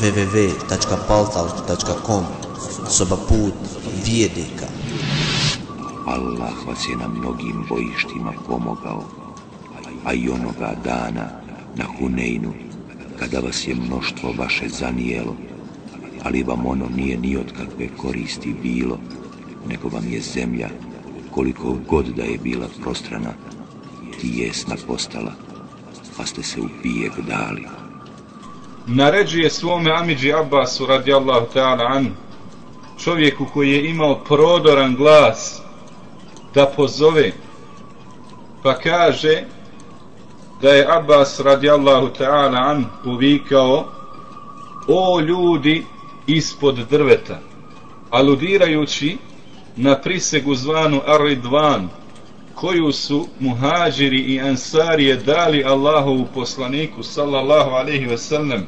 www.paltal.com Soba put vjernika Allah vas je na mnogim bojištima pomogao, a i onoga dana na Huneinu kada vas je mnoštvo vaše zanijelo, ali vam ono nije ni od kakve koristi bilo, nego vam je zemlja, koliko god da je bila prostrana, tijesna postala, pa ste se u pijeg dali. Naređuje svome Amidži Abbasu radijallahu ta'ala an, čovjeku koji je imao prodoran glas, da pozove, pa kaže da je Abbas radijallahu ta'ala an povikao o ljudi ispod drveta, aludirajući na prisegu zvanu Ar-Ridvan, koju su muhađiri i ansarije dali Allahovu poslaniku sallallahu alaihi ve sellem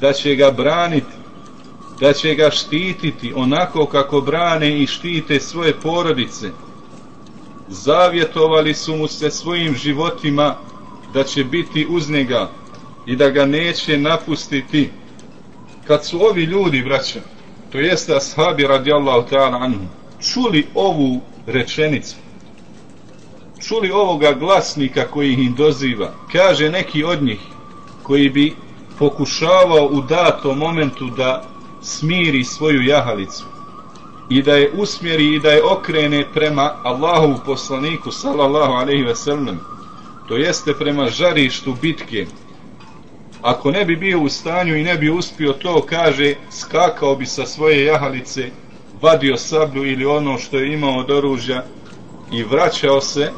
da će ga braniti da će ga štititi onako kako brane i štite svoje porodice. Zavjetovali su mu se svojim životima da će biti uz njega i da ga neće napustiti. Kad su ovi ljudi braća to jeste ashabi radijallahu ta'ala anhu čuli ovu rečenicu čuli ovoga glasnika koji ih doziva, kaže neki od njih koji bi pokušavao u datom momentu da smiri svoju jahalicu i da je usmjeri i da je okrene prema Allahovu poslaniku sallallahu alaihi ve sellem to jeste prema žarištu bitke. Ako ne bi bio u stanju i ne bi uspio to kaže skakao bi sa svoje jahalice vadio sablju ili ono što je imao od oružja i vraćao se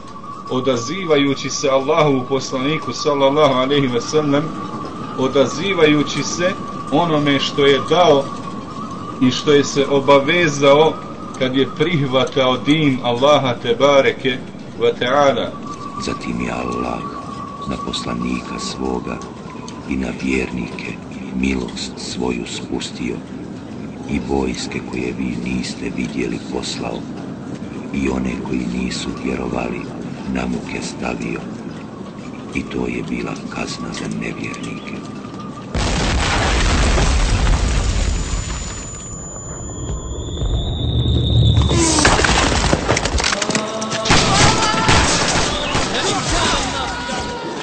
odazivajući se Allahu poslaniku sallallahu alejhi ve sellem odazivajući se onome što je dao i što je se obavezao kad je prihvatao din Allaha te bareke ve taala. Zatim je Allah na poslanika svoga i na vjernike milost svoju spustio i vojske koje vi niste vidjeli poslao i one koji nisu vjerovali na muke stavio i to je bila kazna za nevjernike.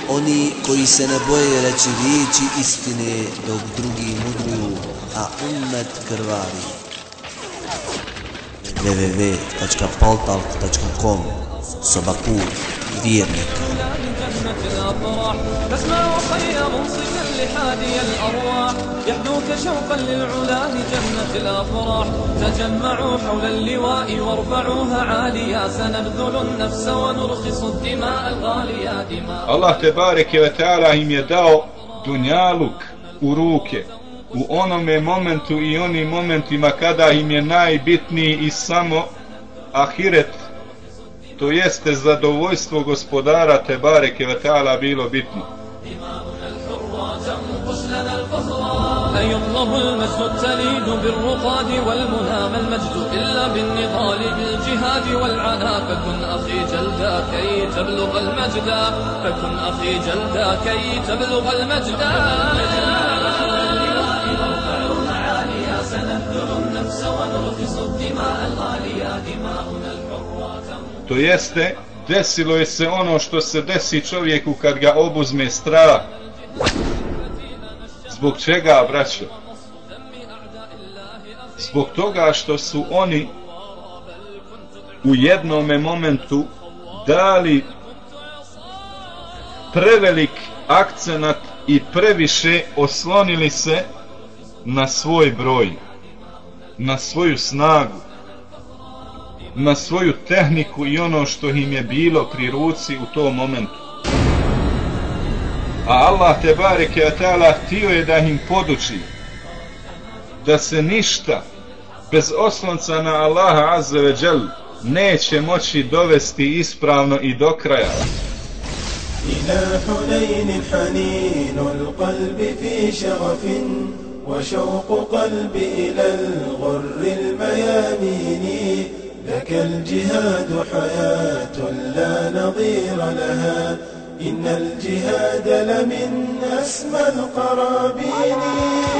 Oni koji se ne boje reći riječi istine dok drugi mudruju, a umet krvari. www.paltalk.com سبقوا ديرنك جنة الأفراح منصفا لحادي الأرواح يحدوك شوقا للعلا لجنة الأفراح. تجمعوا حول اللواء وارفعوها عاليا سنبذل النفس ونرخص الدماء الغالية دماء. الله تبارك وتعالى هم يداو دنيا لك ruke u onome momentu i onim momentima kada im je najbitniji i samo ahiret to jeste zadovoljstvo gospodara te bareke ve taala bilo bitno أيطلب المجد التليد بالرقاد والمنى ما المجد إلا بالنضال بالجهاد والعنا فكن أخي جلدا كي تبلغ المجد فكن أخي جلدا كي تبلغ المجد to jeste desilo je se ono što se desi čovjeku kad ga obuzme strah. Zbog čega braćo? Zbog toga što su oni u jednome momentu dali prevelik akcenat i previše oslonili se na svoj broj na svoju snagu na svoju tehniku i ono što im je bilo pri ruci u tom momentu. A Allah te bareke a ta'ala htio je da im poduči da se ništa bez oslonca na Allaha azze ve džel neće moći dovesti ispravno i do kraja. إلى حنين حنين القلب في شغف وشوق قلبي إلى الغر الميامين. لك الجهاد حياة لا نظير لها. إن الجهاد لمن أسمى القرابين.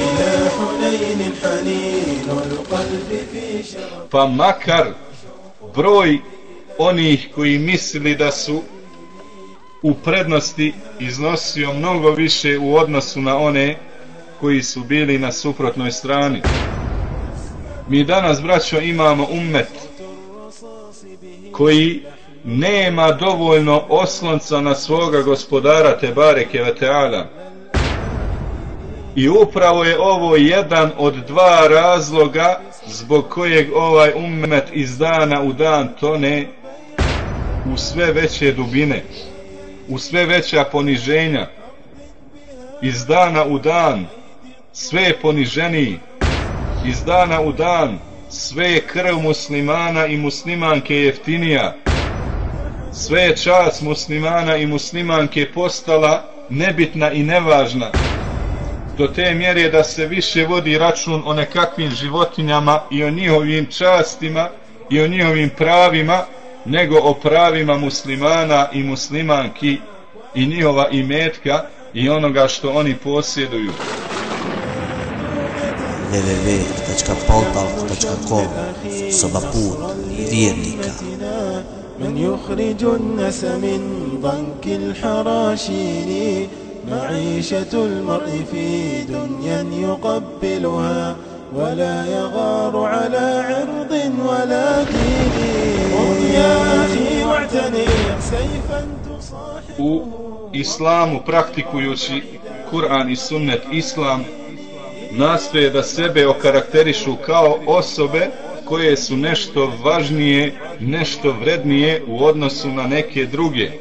إلى حنين حنين القلب في شرف. Makar broj onih koji misli da su u prednosti iznosio mnogo više u odnosu na one koji su bili na suprotnoj strani. Mi danas, braćo, imamo ummet koji nema dovoljno oslonca na svoga gospodara Tebareke Veteala. I upravo je ovo jedan od dva razloga zbog kojeg ovaj ummet iz dana u dan tone u sve veće dubine, u sve veća poniženja, iz dana u dan sve je poniženiji, iz dana u dan sve je krv muslimana i muslimanke jeftinija, sve je čas muslimana i muslimanke postala nebitna i nevažna, do te mjere da se više vodi račun o nekakvim životinjama i o njihovim častima i o njihovim pravima nego o pravima muslimana i muslimanki i njihova imetka i onoga što oni posjeduju. Vjernika. من يخرج الناس من ضنك الحراشين معيشة المرء في دنيا يقبلها ولا يغار على عرض ولا دين. قم يا أخي واعتني سيفا تصاحب U islamu praktikujući Kur'an i sunnet islam nastoje da sebe okarakterišu kao osobe koje su nešto važnije, nešto vrednije u odnosu na neke druge.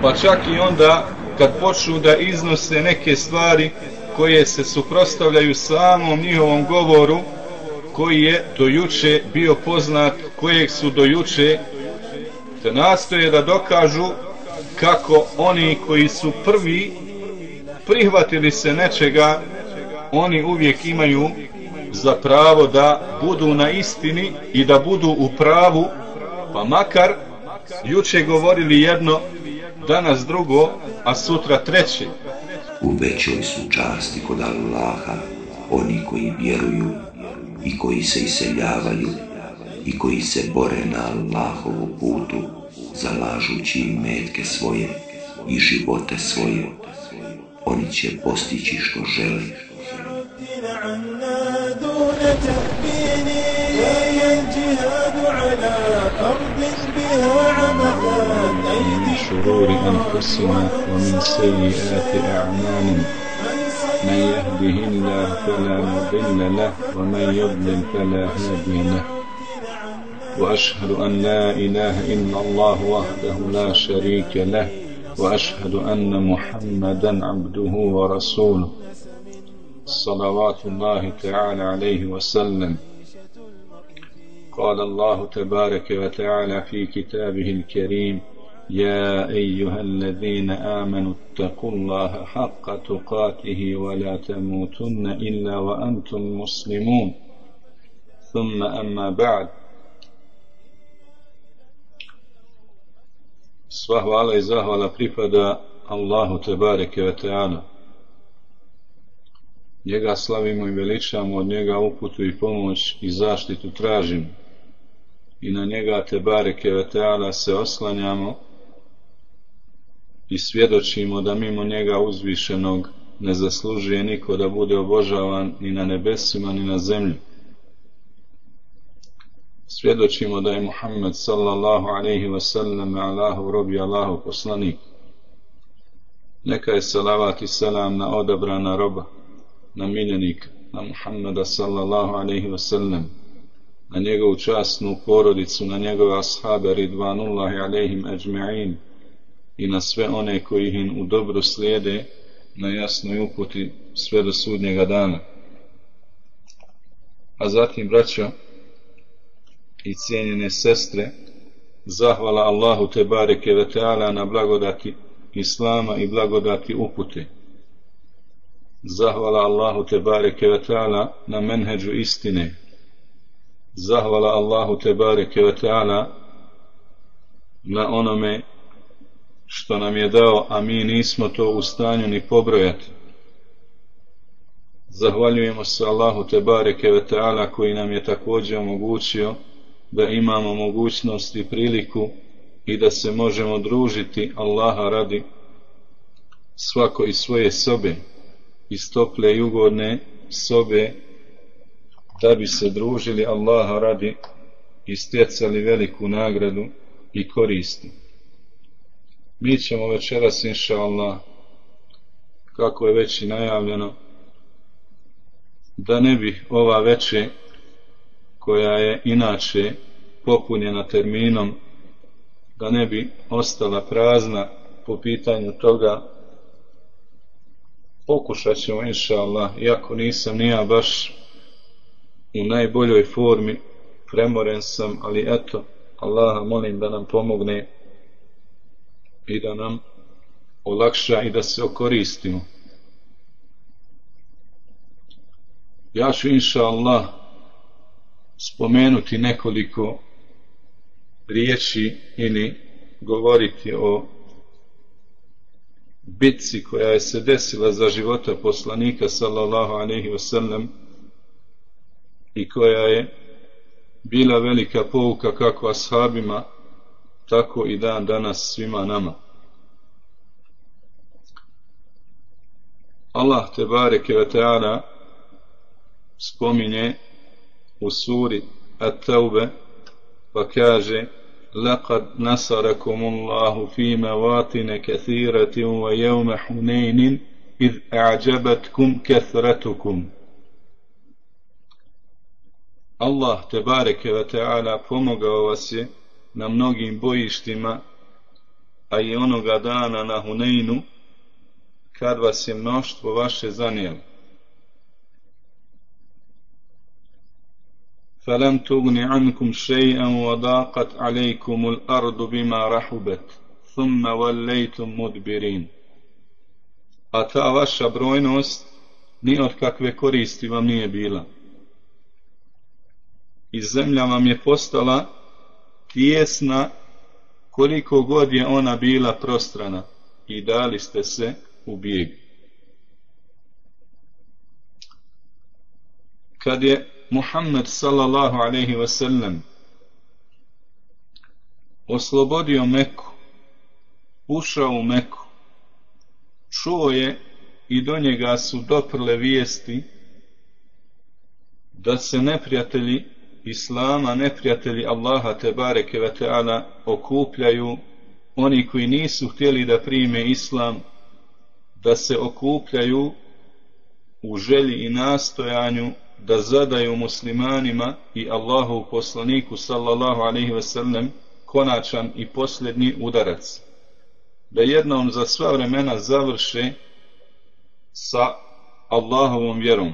Pa čak i onda kad počnu da iznose neke stvari koje se suprostavljaju samom njihovom govoru koji je dojuče bio poznat, kojeg su dojuče te nastoje da dokažu kako oni koji su prvi prihvatili se nečega oni uvijek imaju za pravo da budu na istini i da budu u pravu pa makar juče govorili jedno danas drugo a sutra treće. U većoj su časti kod Allaha oni koji vjeruju i koji se iseljavaju i koji se bore na Allahovu putu zalažući metke svoje i živote svoje. Oni će postići što žele. من شرور أنفسنا ومن سيئات أعمالنا من يهده الله فلا مضل له ومن يضلل فلا هادي له وأشهد أن لا إله إلا الله وحده لا شريك له وأشهد أن محمدا عبده ورسوله. صلوات الله تعالى عليه وسلم. قال الله تبارك وتعالى في كتابه الكريم يا أيها الذين آمنوا اتقوا الله حق تقاته ولا تموتن إلا وأنتم مسلمون. ثم أما بعد Sva hvala i zahvala pripada Allahu Tebareke ve Teala. Njega slavimo i veličamo, od njega uputu i pomoć i zaštitu tražimo. I na njega Tebareke ve Teala se oslanjamo i svjedočimo da mimo njega uzvišenog ne zaslužuje niko da bude obožavan ni na nebesima ni na zemlji. Svjedočimo da je Muhammed sallallahu alaihi wa sallam Allahu robi Allahu poslanik. Neka je salavat i salam na odabrana roba, na miljenika, na Muhammeda sallallahu alaihi wa sallam, na njegovu časnu porodicu, na njegove ashabe ridvanullahi alaihim ajma'in, i na sve one koji ih u dobru slijede na jasnoj uputi sve do sudnjega dana. A zatim, braćo i cijenjene sestre, zahvala Allahu te bareke ve teala na blagodati Islama i blagodati upute. Zahvala Allahu te bareke ve teala na menheđu istine. Zahvala Allahu te bareke ve teala na onome što nam je dao, a mi nismo to u stanju ni pobrojati. Zahvaljujemo se Allahu Tebareke ve Teala koji nam je također omogućio da imamo mogućnost i priliku i da se možemo družiti Allaha radi svako iz svoje sobe, iz tople i ugodne sobe, da bi se družili Allaha radi i stjecali veliku nagradu i koristi. Mi ćemo večeras, inša Allah, kako je već i najavljeno, da ne bi ova večer koja je inače popunjena terminom, da ne bi ostala prazna po pitanju toga, pokušat ćemo, inša Allah, iako nisam nija baš u najboljoj formi, premoren sam, ali eto, Allaha molim da nam pomogne i da nam olakša i da se okoristimo. Ja ću inša Allah spomenuti nekoliko riječi ili govoriti o bitci koja je se desila za života poslanika sallallahu alaihi wasallam i koja je bila velika pouka kako ashabima tako i dan danas svima nama. Allah te bareke ve taala spominje u suri At-Taube pa kaže لقد نصركم الله في مواطن كثيرة ويوم حنين إذ أعجبتكم كثرتكم Allah te bareke ve taala pomogao vas je na mnogim bojištima a i onoga dana na Huneinu kad vas je mnoštvo vaše zanijelo فلم تغن عنكم شيئا وضاقت عليكم الأرض بما رحبت ثم وليتم مدبرين a ta vaša brojnost ni od kakve koristi vam nije bila. I zemlja vam je postala tijesna koliko god je ona bila prostrana i dali ste se u bijeg. Kad je Muhammed sallallahu alaihi ve sellem oslobodio Meku, ušao u Meku, čuo je i do njega su doprle vijesti da se neprijatelji Islama, neprijatelji Allaha te bareke ve taala okupljaju. Oni koji nisu htjeli da prime Islam da se okupljaju u želji i nastojanju da zadaju muslimanima i Allahu poslaniku sallallahu alaihi ve sellem konačan i posljednji udarac. Da jednom za sva vremena završe sa Allahovom vjerom.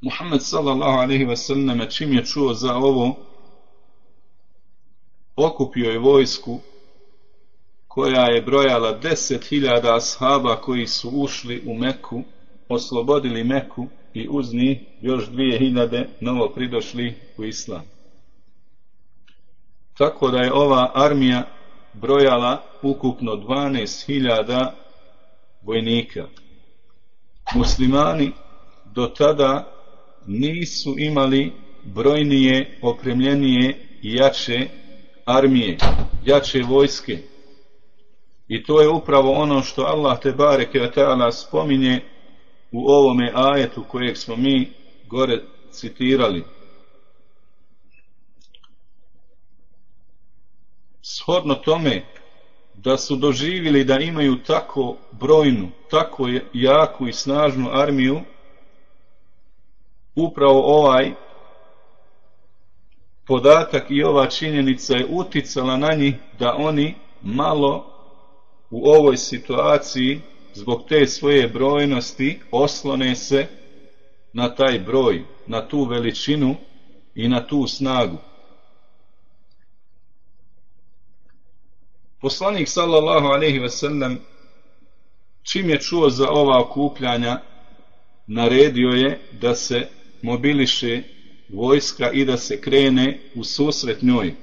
Muhammed sallallahu alaihi ve sellem čim je čuo za ovo okupio je vojsku koja je brojala deset hiljada ashaba koji su ušli u Meku, oslobodili Meku i uz njih još dvije hiljade novo pridošli u islam. Tako da je ova armija brojala ukupno 12.000 vojnika. Muslimani do tada nisu imali brojnije, opremljenije i jače armije, jače vojske. I to je upravo ono što Allah te bareke spominje u ovome ajetu kojeg smo mi gore citirali. Shodno tome da su doživili da imaju tako brojnu, tako jaku i snažnu armiju, upravo ovaj podatak i ova činjenica je uticala na njih da oni malo u ovoj situaciji zbog te svoje brojnosti oslone se na taj broj, na tu veličinu i na tu snagu. Poslanik sallallahu alaihi ve sellem čim je čuo za ova okupljanja naredio je da se mobiliše vojska i da se krene u susret njoj.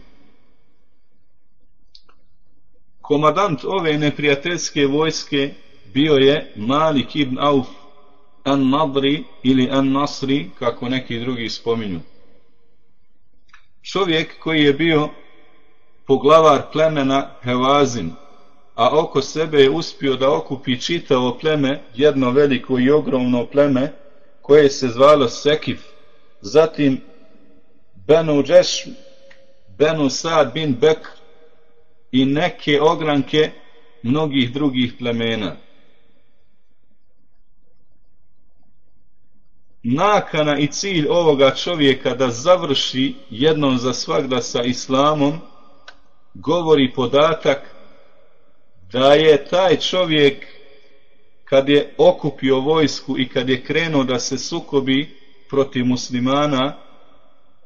Komadant ove neprijateljske vojske bio je Malik ibn Auf An Nadri ili An Nasri, kako neki drugi spominju. Čovjek koji je bio poglavar plemena Hevazin, a oko sebe je uspio da okupi čitavo pleme, jedno veliko i ogromno pleme, koje se zvalo Sekif. Zatim Benu Džeš, Benu Sad bin Bek i neke ogranke mnogih drugih plemena. Nakana i cilj ovoga čovjeka da završi jednom za svakda sa islamom govori podatak da je taj čovjek kad je okupio vojsku i kad je krenuo da se sukobi protiv muslimana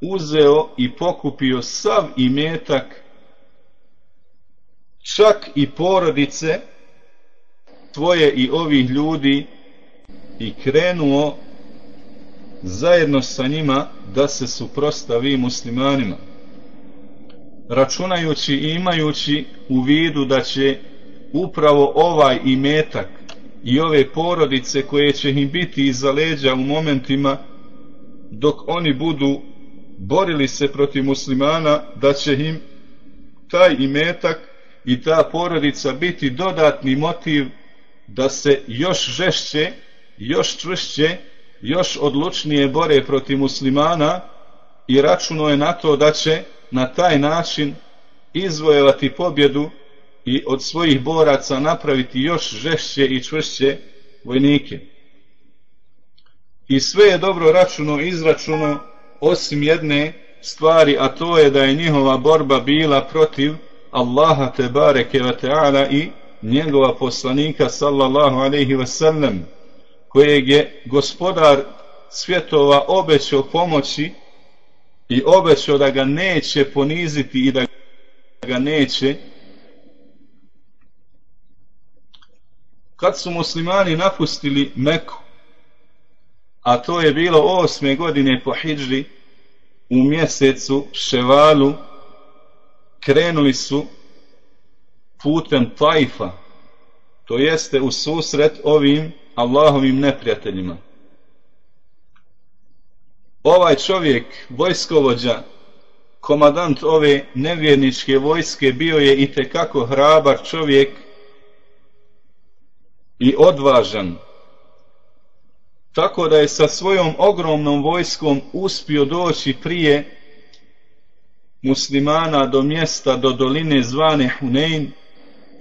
uzeo i pokupio sav imetak čak i porodice tvoje i ovih ljudi i krenuo zajedno sa njima da se suprostavi muslimanima računajući i imajući u vidu da će upravo ovaj imetak i ove porodice koje će im biti iza leđa u momentima dok oni budu borili se protiv muslimana da će im taj imetak i ta porodica biti dodatni motiv da se još žešće još čvršće još odlučnije bore protiv muslimana i računo je na to da će na taj način izvojevati pobjedu i od svojih boraca napraviti još žešće i čvršće vojnike. I sve je dobro računo izračuno osim jedne stvari, a to je da je njihova borba bila protiv Allaha te bareke ve taala i njegova poslanika sallallahu alejhi ve sellem kojeg je gospodar svjetova obećao pomoći i obećao da ga neće poniziti i da ga neće. Kad su muslimani napustili Meku a to je bilo osme godine po Hidžri u mjesecu Ševalu krenuli su putem Tajfa to jeste u susret ovim Allahovim neprijateljima. Ovaj čovjek, vojskovođa, komadant ove nevjerničke vojske, bio je i tekako hrabar čovjek i odvažan. Tako da je sa svojom ogromnom vojskom uspio doći prije muslimana do mjesta, do doline zvane Hunein,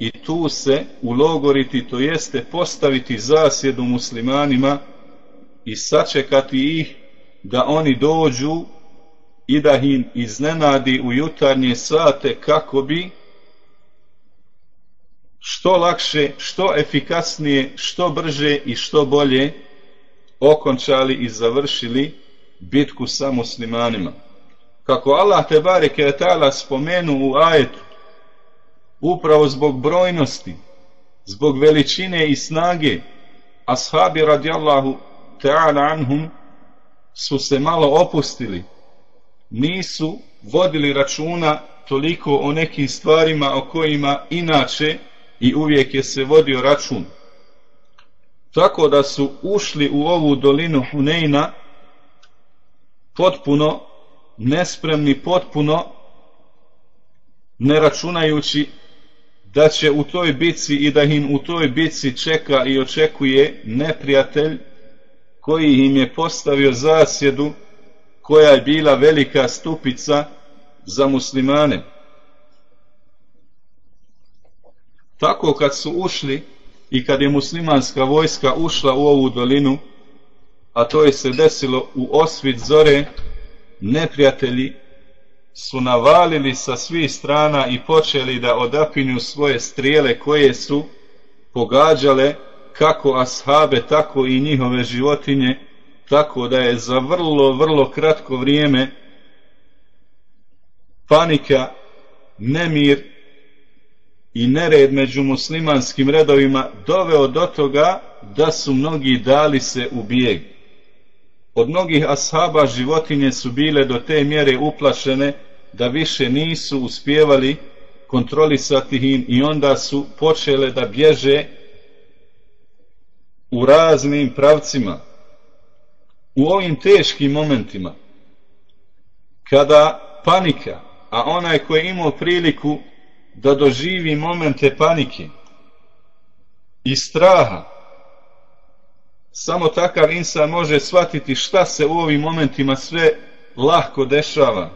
i tu se ulogoriti, to jeste postaviti zasjedu muslimanima i sačekati ih da oni dođu i da im iznenadi u jutarnje sate kako bi što lakše, što efikasnije, što brže i što bolje okončali i završili bitku sa muslimanima. Kako Allah te bareke ta'ala spomenu u ajetu upravo zbog brojnosti, zbog veličine i snage, ashabi radijallahu ta'ala anhum su se malo opustili, nisu vodili računa toliko o nekim stvarima o kojima inače i uvijek je se vodio račun. Tako da su ušli u ovu dolinu Huneyna potpuno nespremni, potpuno ne računajući da će u toj bici i da im u toj bici čeka i očekuje neprijatelj koji im je postavio zasjedu koja je bila velika stupica za muslimane. Tako kad su ušli i kad je muslimanska vojska ušla u ovu dolinu, a to je se desilo u osvit zore, neprijatelji su navalili sa svih strana i počeli da odapinju svoje strijele koje su pogađale kako ashabe, tako i njihove životinje, tako da je za vrlo, vrlo kratko vrijeme panika, nemir i nered među muslimanskim redovima doveo do toga da su mnogi dali se u bijeg. Od mnogih ashaba životinje su bile do te mjere uplašene da više nisu uspjevali kontrolisati im i onda su počele da bježe u raznim pravcima. U ovim teškim momentima kada panika a onaj koji je imao priliku da doživi momente panike i straha samo takav insan može shvatiti šta se u ovim momentima sve lahko dešava.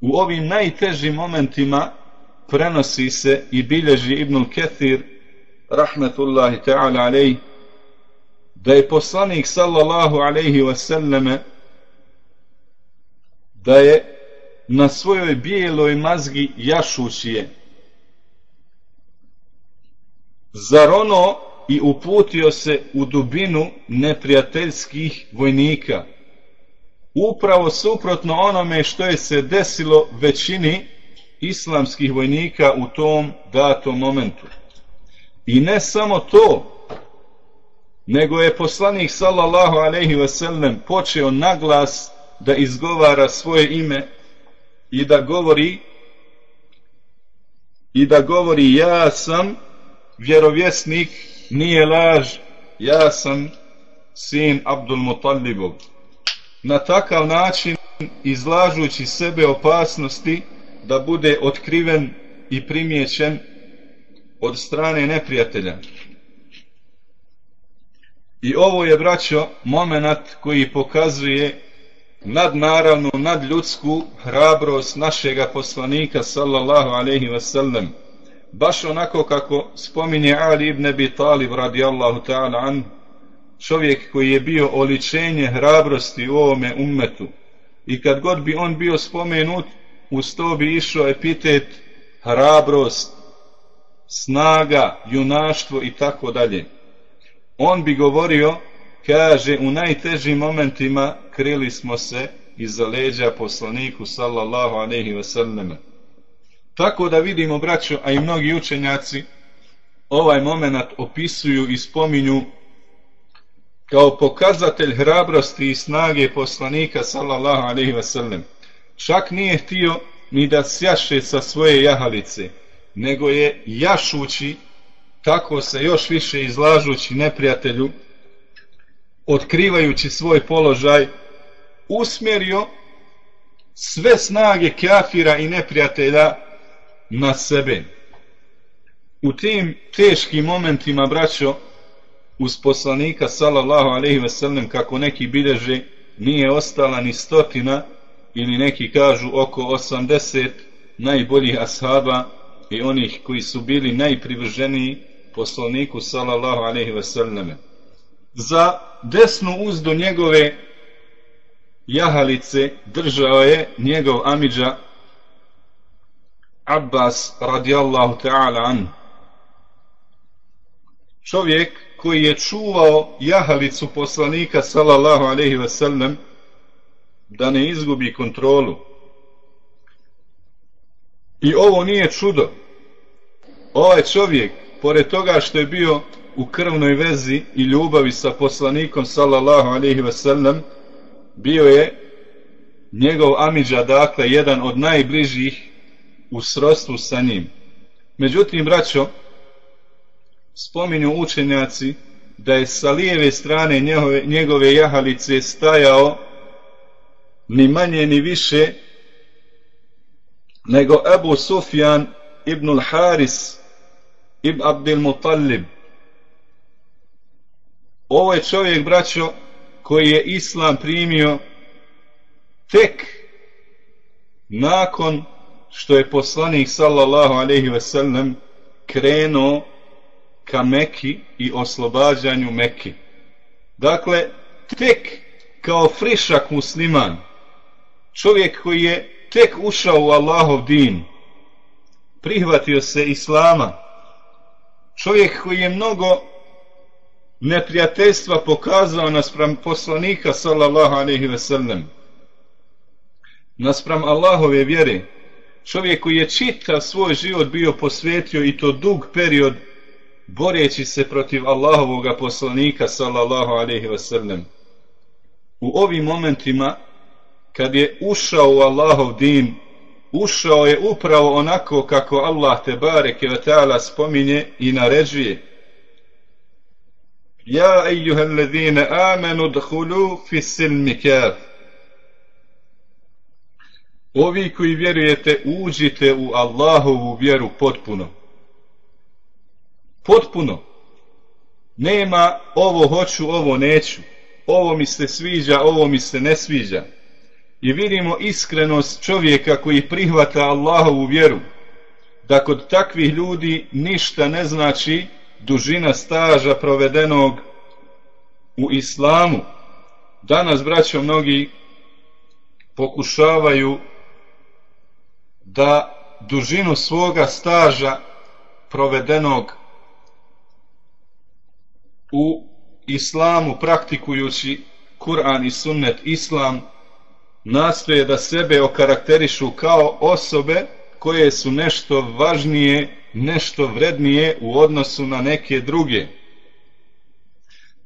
U ovim najtežim momentima prenosi se i bilježi Ibnul Ketir rahmetullahi ta'ala alej da je poslanik sallallahu alejhi ve selleme da je na svojoj bijeloj mazgi jašući je. Zarono i uputio se u dubinu neprijateljskih vojnika upravo suprotno onome što je se desilo većini islamskih vojnika u tom datom momentu. I ne samo to, nego je poslanik sallallahu alaihi ve sellem počeo naglas da izgovara svoje ime i da govori i da govori ja sam vjerovjesnik nije laž ja sam sin Abdul Mutallibov na takav način izlažući sebe opasnosti da bude otkriven i primijećen od strane neprijatelja. I ovo je, braćo, moment koji pokazuje nadnaravnu, nadljudsku hrabrost našega poslanika, sallallahu alaihi wasallam. Baš onako kako spominje Ali ibn Abi Talib, radijallahu ta'ala an, čovjek koji je bio oličenje hrabrosti u ovome ummetu. I kad god bi on bio spomenut, uz to bi išao epitet hrabrost, snaga, junaštvo i tako dalje. On bi govorio, kaže, u najtežim momentima krili smo se iza leđa poslaniku sallallahu alaihi wasallam sallam Tako da vidimo, braćo, a i mnogi učenjaci, ovaj moment opisuju i spominju kao pokazatelj hrabrosti i snage poslanika sallallahu alaihi ve sellem. čak nije htio ni da sjaše sa svoje jahalice, nego je jašući, tako se još više izlažući neprijatelju, otkrivajući svoj položaj, usmjerio sve snage kafira i neprijatelja na sebe. U tim teškim momentima, braćo, uz poslanika, sallallahu alaihi ve sellem, kako neki bilježe, nije ostala ni stotina, ili neki kažu oko 80 najboljih ashaba i onih koji su bili najprivrženiji poslaniku sallallahu alaihi ve selleme. Za desnu uzdu njegove jahalice držao je njegov amidža Abbas radijallahu ta'ala an. Čovjek koji je čuvao jahalicu poslanika sallallahu alaihi ve sellem da ne izgubi kontrolu. I ovo nije čudo. Ovaj čovjek, pored toga što je bio u krvnoj vezi i ljubavi sa poslanikom sallallahu alaihi ve sellem, bio je njegov amidža, dakle, jedan od najbližih u srodstvu sa njim. Međutim, braćo, spominju učenjaci da je sa lijeve strane njegove, njegove jahalice stajao ni manje ni više nego Ebu Sufjan ibn Haris ibn Abdil Mutallib ovo je čovjek braćo koji je islam primio tek nakon što je poslanik sallallahu alaihi ve sellem krenuo ka Meki i oslobađanju Meki. Dakle, tek kao frišak musliman, čovjek koji je tek ušao u Allahov din, prihvatio se Islama, čovjek koji je mnogo neprijateljstva pokazao naspram poslanika sallallahu alaihi ve sellem, naspram Allahove vjere, čovjek koji je čitav svoj život bio posvetio i to dug period boreći se protiv Allahovog poslanika sallallahu alaihi ve sellem. U ovim momentima kad je ušao u Allahov din, ušao je upravo onako kako Allah te bareke ve taala spominje i naređuje Ja ejuha alladhina amanu dkhulu fi silmi kaf Ovi koji vjerujete uđite u Allahovu vjeru potpuno. Potpuno. Nema ovo hoću, ovo neću. Ovo mi se sviđa, ovo mi se ne sviđa. I vidimo iskrenost čovjeka koji prihvata Allahovu vjeru, da kod takvih ljudi ništa ne znači dužina staža provedenog u islamu. Danas, braćo, mnogi pokušavaju da dužinu svoga staža provedenog u islamu praktikujući Kur'an i sunnet islam nastoje da sebe okarakterišu kao osobe koje su nešto važnije, nešto vrednije u odnosu na neke druge.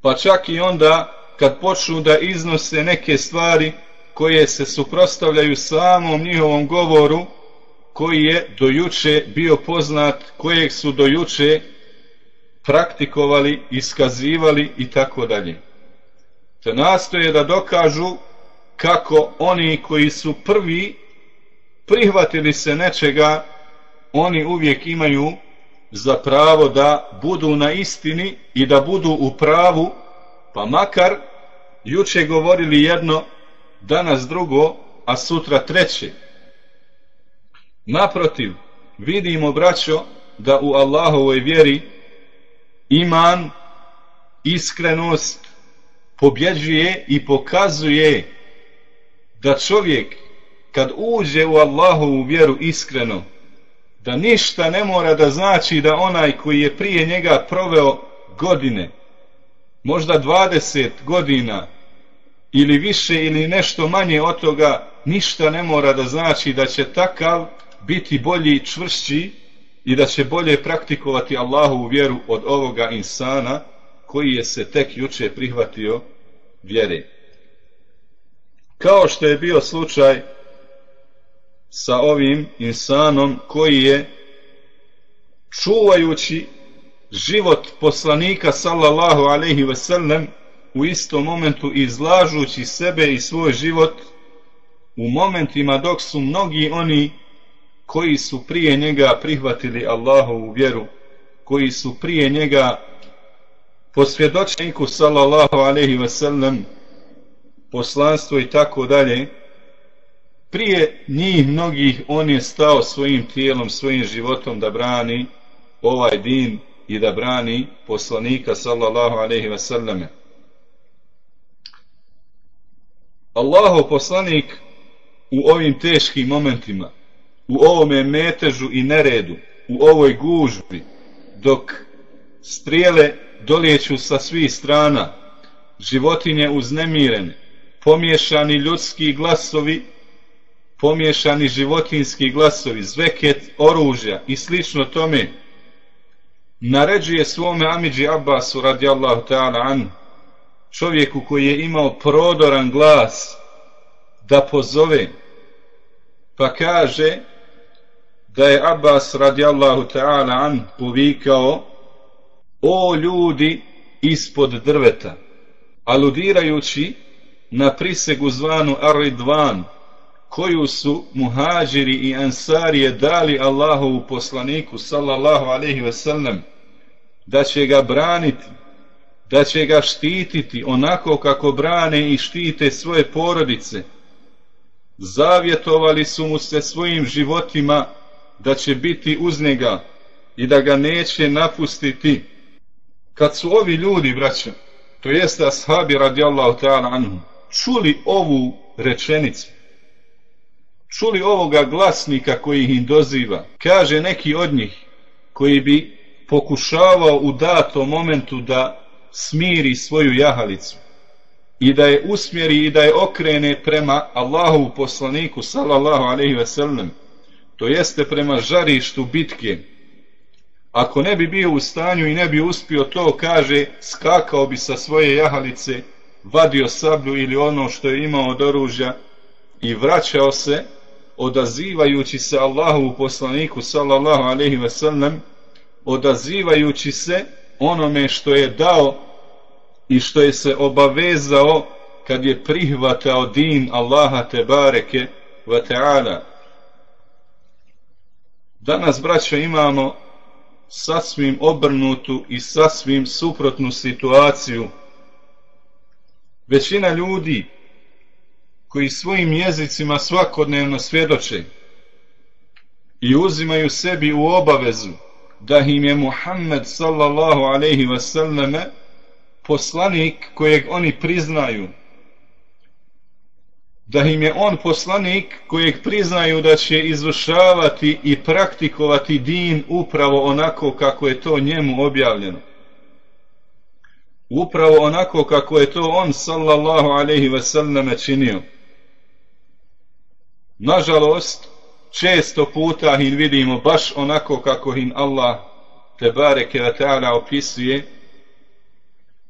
Pa čak i onda kad počnu da iznose neke stvari koje se suprostavljaju samom njihovom govoru koji je dojuče bio poznat, kojeg su dojuče praktikovali, iskazivali i tako dalje. Te nastoje da dokažu kako oni koji su prvi prihvatili se nečega, oni uvijek imaju za pravo da budu na istini i da budu u pravu, pa makar juče govorili jedno, danas drugo, a sutra treće. Naprotiv, vidimo, braćo, da u Allahovoj vjeri iman, iskrenost pobjeđuje i pokazuje da čovjek kad uđe u Allahovu vjeru iskreno, da ništa ne mora da znači da onaj koji je prije njega proveo godine, možda 20 godina ili više ili nešto manje od toga, ništa ne mora da znači da će takav biti bolji i čvršći i da će bolje praktikovati Allahovu vjeru od ovoga insana koji je se tek juče prihvatio vjere. Kao što je bio slučaj sa ovim insanom koji je čuvajući život poslanika sallallahu alaihi ve sellem u istom momentu izlažući sebe i svoj život u momentima dok su mnogi oni koji su prije njega prihvatili Allahovu vjeru koji su prije njega posvjedočniku sallallahu alaihi ve sellem poslanstvo i tako dalje, prije njih mnogih on je stao svojim tijelom, svojim životom da brani ovaj din i da brani poslanika sallallahu alaihi ve selleme. Allaho poslanik u ovim teškim momentima, u ovome metežu i neredu, u ovoj gužbi, dok strijele doljeću sa svih strana, životinje uznemirene, pomiješani ljudski glasovi, pomiješani životinski glasovi, zveket oružja i slično tome, naređuje svome Amidži Abbasu radijallahu ta'ala an, čovjeku koji je imao prodoran glas da pozove, pa kaže da je Abbas radijallahu ta'ala an povikao o ljudi ispod drveta, aludirajući na prisegu zvanu Ar-Ridvan, koju su muhađiri i ansarije dali Allahovu poslaniku, sallallahu alaihi ve sellem, da će ga braniti, da će ga štititi onako kako brane i štite svoje porodice. Zavjetovali su mu se svojim životima da će biti uz njega i da ga neće napustiti. Kad su ovi ljudi, braća, to jeste ashabi radijallahu ta'ala anhu, čuli ovu rečenicu, čuli ovoga glasnika koji ih doziva, kaže neki od njih koji bi pokušavao u datom momentu da smiri svoju jahalicu i da je usmjeri i da je okrene prema Allahu poslaniku sallallahu alaihi ve sellem to jeste prema žarištu bitke. Ako ne bi bio u stanju i ne bi uspio to kaže skakao bi sa svoje jahalice vadio sablju ili ono što je imao od oružja i vraćao se odazivajući se Allahu poslaniku sallallahu alaihi ve sellem odazivajući se onome što je dao i što je se obavezao kad je prihvatao din Allaha te bareke ve ta'ala danas braćo imamo sasvim obrnutu i sasvim suprotnu situaciju. Većina ljudi koji svojim jezicima svakodnevno svjedoče i uzimaju sebi u obavezu da im je Muhammed sallallahu alaihi wasallame poslanik kojeg oni priznaju da im je on poslanik kojeg priznaju da će izvršavati i praktikovati din upravo onako kako je to njemu objavljeno. Upravo onako kako je to on sallallahu alaihi selleme činio. Nažalost često puta im vidimo baš onako kako im Allah te bareke ve ta'ala opisuje.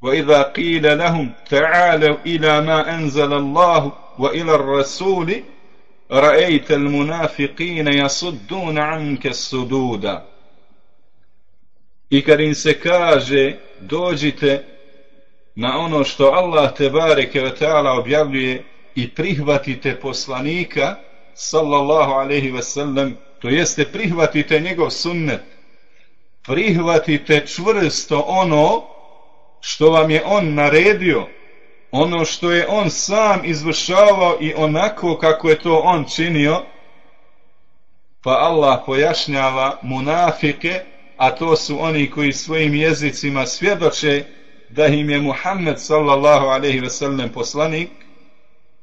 وَإِذَا قِيلَ qila lahum ta'alu ila ma اللَّهُ وإلى wa ila ar-rasul ra'ayta al-munafiqina 'anka as-sududa. I kad im se kaže dođite na ono što Allah te bareke ve taala objavljuje i prihvatite poslanika sallallahu alejhi ve sellem to jeste prihvatite njegov sunnet prihvatite čvrsto ono što vam je on naredio ono što je on sam izvršavao i onako kako je to on činio pa Allah pojašnjava munafike a to su oni koji svojim jezicima svjedoče da im je Muhammed sallallahu alaihi ve sellem poslanik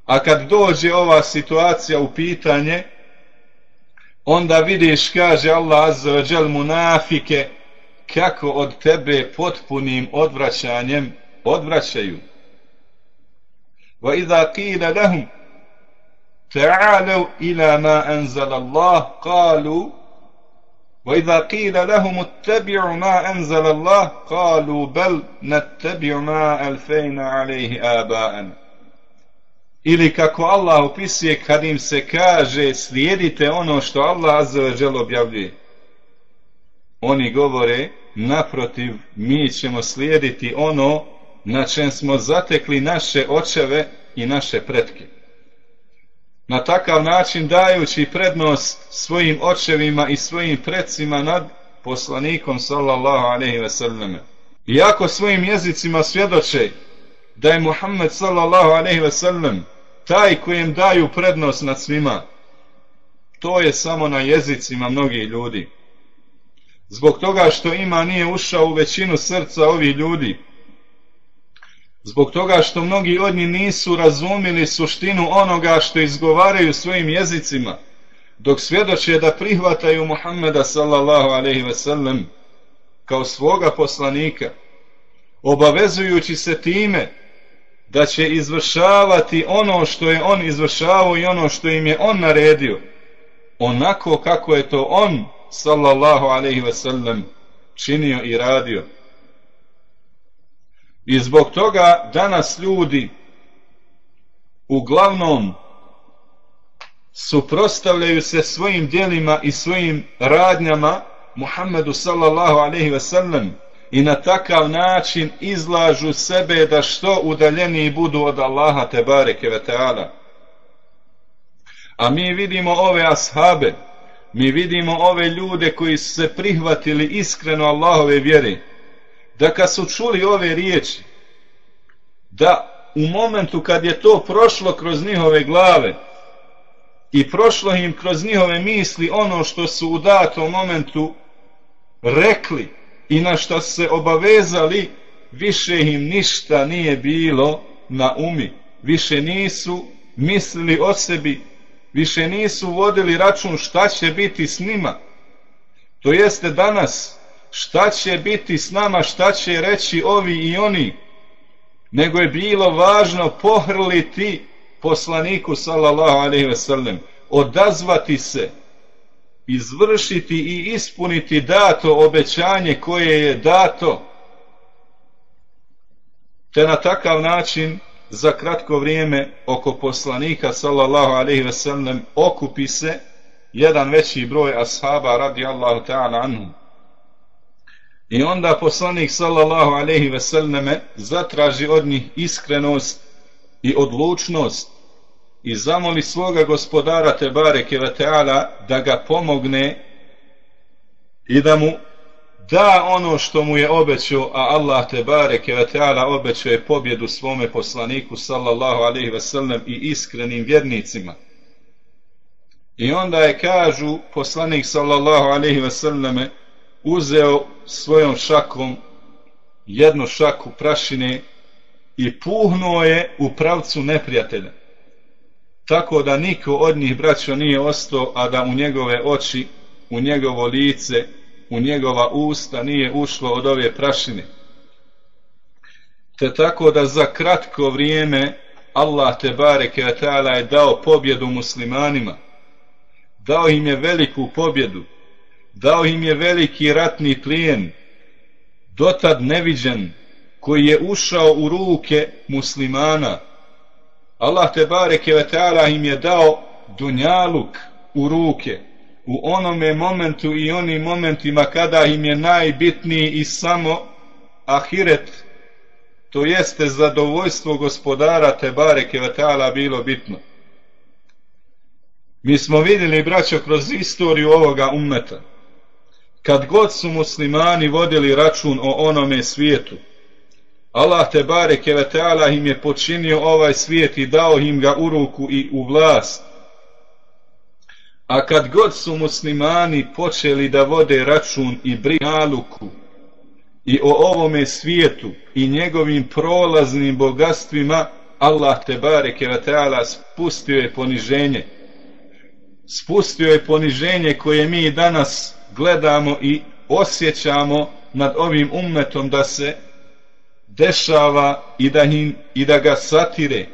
A kad dođe ova situacija u pitanje, onda vidiš, kaže Allah azza wa jal munafike, kako od tebe potpunim odvraćanjem odvraćaju. Wa idha qila lahum ta'alu ila ma الله Allah qalu wa idha qila lahum أنزل ma قالوا Allah qalu bal ألفينا ma آباءنا alayhi ili kako Allah opisuje kad im se kaže slijedite ono što Allah azzavadžel objavljuje. Oni govore naprotiv mi ćemo slijediti ono na čem smo zatekli naše očeve i naše pretke. Na takav način dajući prednost svojim očevima i svojim predsima nad poslanikom sallallahu alaihi ve selleme. Iako svojim jezicima svjedoče da je Muhammed sallallahu alaihi ve sellem taj kojem daju prednost nad svima to je samo na jezicima mnogi ljudi. Zbog toga što ima nije ušao u većinu srca ovih ljudi zbog toga što mnogi od njih nisu razumili suštinu onoga što izgovaraju svojim jezicima dok svjedoče da prihvataju Muhammeda sallallahu alaihi ve sellem kao svoga poslanika obavezujući se time da će izvršavati ono što je on izvršavao i ono što im je on naredio onako kako je to on sallallahu alaihi ve sellem činio i radio i zbog toga danas ljudi uglavnom suprostavljaju se svojim dijelima i svojim radnjama Muhammedu sallallahu alaihi ve sellem i na takav način izlažu sebe da što udaljeniji budu od Allaha te bareke ve taala. A mi vidimo ove ashabe, mi vidimo ove ljude koji su se prihvatili iskreno Allahove vjere, da kad su čuli ove riječi, da u momentu kad je to prošlo kroz njihove glave i prošlo im kroz njihove misli ono što su u datom momentu rekli, i na što se obavezali više im ništa nije bilo na umi. Više nisu mislili o sebi više nisu vodili račun šta će biti s njima. To jeste danas šta će biti s nama šta će reći ovi i oni nego je bilo važno pohrliti poslaniku sallallahu alaihi ve sellem odazvati se izvršiti i ispuniti dato obećanje koje je dato te na takav način za kratko vrijeme oko poslanika sallallahu alaihi ve sellem okupi se jedan veći broj ashaba radi Allahu ta'ala anhu. I onda poslanik sallallahu alejhi ve selleme zatraži od njih iskrenost i odlučnost i zamoli svoga gospodara Tebare Kevateala da ga pomogne i da mu da ono što mu je obećao, a Allah Tebare Kevateala obećao je pobjedu svome poslaniku sallallahu alejhi ve sellem i iskrenim vjernicima. I onda je kažu poslanik sallallahu alejhi ve selleme uzeo svojom šakom jednu šaku prašine i puhnuo je u pravcu neprijatelja. Tako da niko od njih braćo nije ostao, a da u njegove oči, u njegovo lice, u njegova usta nije ušlo od ove prašine. Te tako da za kratko vrijeme Allah te bareke je dao pobjedu muslimanima. Dao im je veliku pobjedu dao im je veliki ratni plijen, dotad neviđen, koji je ušao u ruke muslimana. Allah te bareke ve ta'ala im je dao dunjaluk u ruke, u onome momentu i onim momentima kada im je najbitniji i samo ahiret, to jeste zadovoljstvo gospodara te bareke ve ta'ala bilo bitno. Mi smo vidjeli, braćo, kroz istoriju ovoga ummeta, kad god su muslimani vodili račun o onome svijetu, Allah te bare keveteala im je počinio ovaj svijet i dao im ga u ruku i u vlast. A kad god su muslimani počeli da vode račun i brinaluku i o ovome svijetu i njegovim prolaznim bogatstvima, Allah te bare keveteala spustio je poniženje. Spustio je poniženje koje mi danas gledamo i osjećamo nad ovim ummetom da se dešava i da, im, i da ga satire,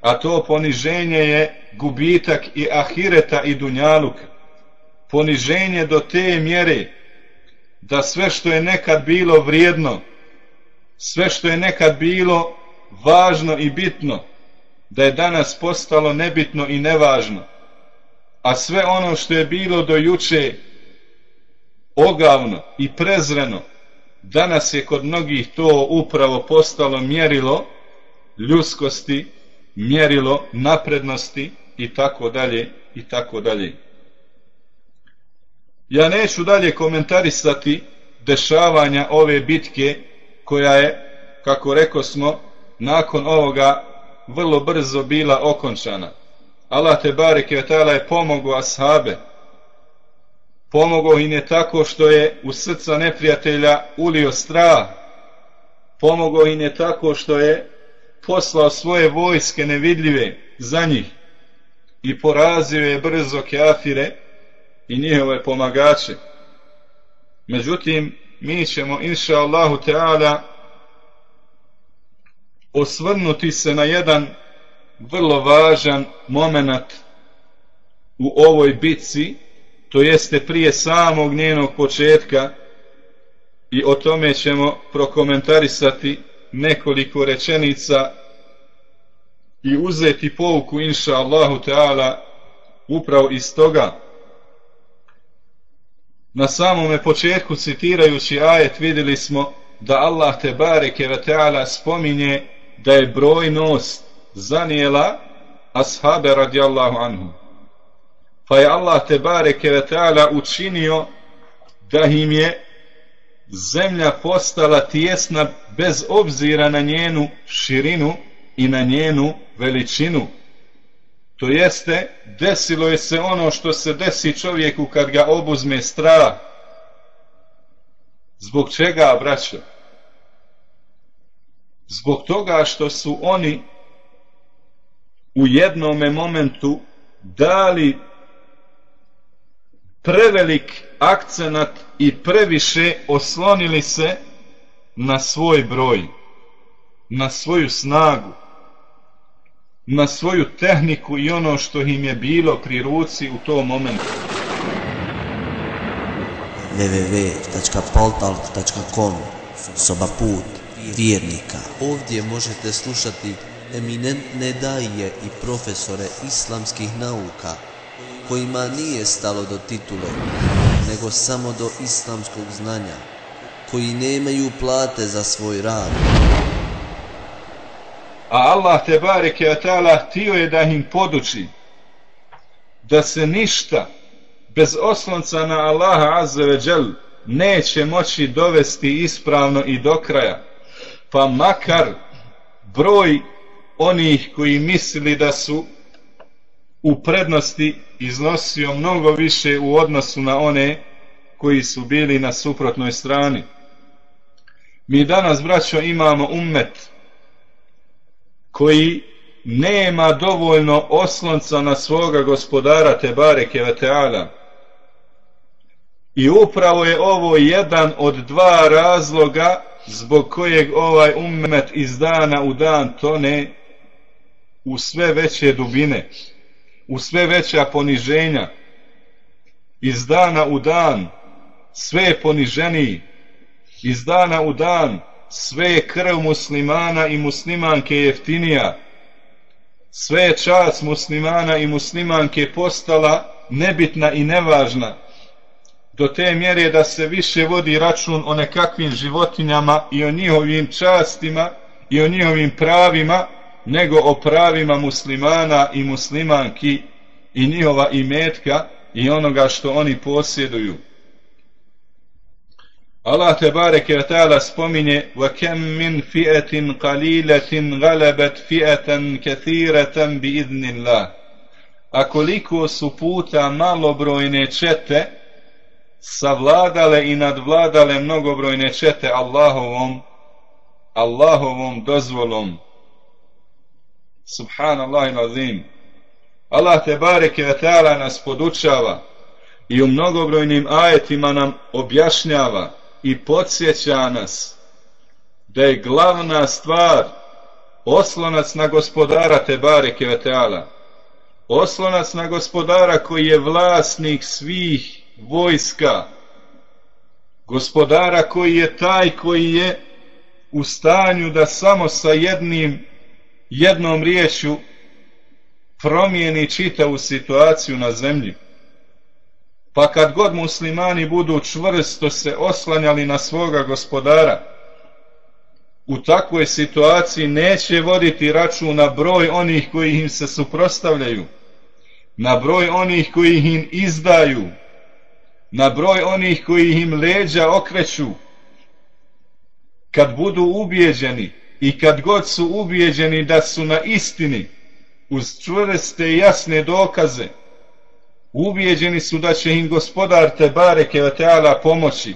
a to poniženje je gubitak i ahireta i dunjaluka. Poniženje do te mjere da sve što je nekad bilo vrijedno, sve što je nekad bilo važno i bitno, da je danas postalo nebitno i nevažno, a sve ono što je bilo do juče ogavno i prezreno, danas je kod mnogih to upravo postalo mjerilo ljuskosti, mjerilo naprednosti i tako dalje i tako dalje. Ja neću dalje komentarisati dešavanja ove bitke koja je, kako reko smo, nakon ovoga vrlo brzo bila okončana. Allah te bareke je pomogao ashabe Pomogao im je tako što je u srca neprijatelja ulio strah. Pomogao im je tako što je poslao svoje vojske nevidljive za njih i porazio je brzo keafire i njihove pomagače. Međutim, mi ćemo, inša Allahu Teala, osvrnuti se na jedan vrlo važan moment u ovoj bitci, to jeste prije samog njenog početka i o tome ćemo prokomentarisati nekoliko rečenica i uzeti pouku inša Allahu Teala upravo iz toga. Na samome početku citirajući ajet vidjeli smo da Allah te bareke ve Teala spominje da je brojnost zanijela ashabe radijallahu anhum pa je Allah te bareke ve taala učinio da im je zemlja postala tijesna bez obzira na njenu širinu i na njenu veličinu. To jeste, desilo je se ono što se desi čovjeku kad ga obuzme strah. Zbog čega, braćo? Zbog toga što su oni u jednom momentu dali prevelik akcenat i previše oslonili se na svoj broj, na svoju snagu, na svoju tehniku i ono što im je bilo pri ruci u tom momentu. www.paltalk.com Soba put vjernika Ovdje možete slušati eminentne daje i profesore islamskih nauka, kojima nije stalo do titule, nego samo do islamskog znanja, koji nemaju plate za svoj rad. A Allah te bareke atala htio je da im poduči da se ništa bez oslonca na Allaha azza ve džel neće moći dovesti ispravno i do kraja. Pa makar broj onih koji mislili da su u prednosti iznosio mnogo više u odnosu na one koji su bili na suprotnoj strani. Mi danas, braćo, imamo ummet koji nema dovoljno oslonca na svoga gospodara Tebare Keveteala. I upravo je ovo jedan od dva razloga zbog kojeg ovaj ummet iz dana u dan tone u sve veće dubine, u sve veća poniženja, iz dana u dan sve je poniženiji, iz dana u dan sve je krv muslimana i muslimanke jeftinija, sve je čas muslimana i muslimanke postala nebitna i nevažna, do te mjere da se više vodi račun o nekakvim životinjama i o njihovim častima i o njihovim pravima, nego o pravima muslimana i muslimanki i njihova imetka i onoga što oni posjeduju. Allah te bareke ve taala spominje wa kam min fi'atin qalilatin ghalabat fi'atan kathiratan bi idnillah. A koliko su puta malobrojne čete savladale i nadvladale mnogobrojne čete Allahovom Allahovom dozvolom Subhanallah i azim Allah te bareke ve taala nas podučava i u mnogobrojnim ajetima nam objašnjava i podsjeća nas da je glavna stvar oslonac na gospodara te bareke ve taala. Oslonac na gospodara koji je vlasnik svih vojska. Gospodara koji je taj koji je u stanju da samo sa jednim jednom riječju promijeni čitavu situaciju na zemlji. Pa kad god muslimani budu čvrsto se oslanjali na svoga gospodara, u takvoj situaciji neće voditi račun na broj onih koji im se suprostavljaju, na broj onih koji im izdaju, na broj onih koji im leđa okreću, kad budu ubijeđeni i kad god su ubijeđeni da su na istini, uz čvrste i jasne dokaze, ubijeđeni su da će im gospodar Tebare Kevateala pomoći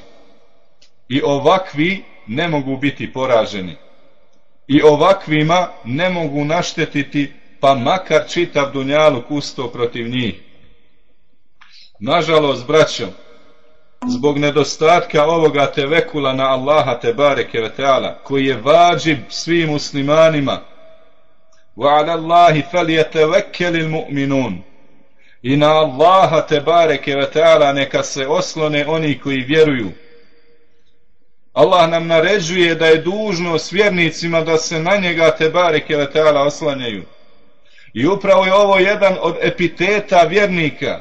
i ovakvi ne mogu biti poraženi. I ovakvima ne mogu naštetiti pa makar čitav dunjalu kusto protiv njih. Nažalost, braćo, zbog nedostatka ovoga tevekula na Allaha te bareke ve taala koji je vađib svim muslimanima. Wa ala Allahi falyatawakkalul mu'minun. I na Allaha te bareke ve taala neka se oslone oni koji vjeruju. Allah nam naređuje da je dužno vjernicima da se na njega te bareke ve taala oslanjaju. I upravo je ovo jedan od epiteta vjernika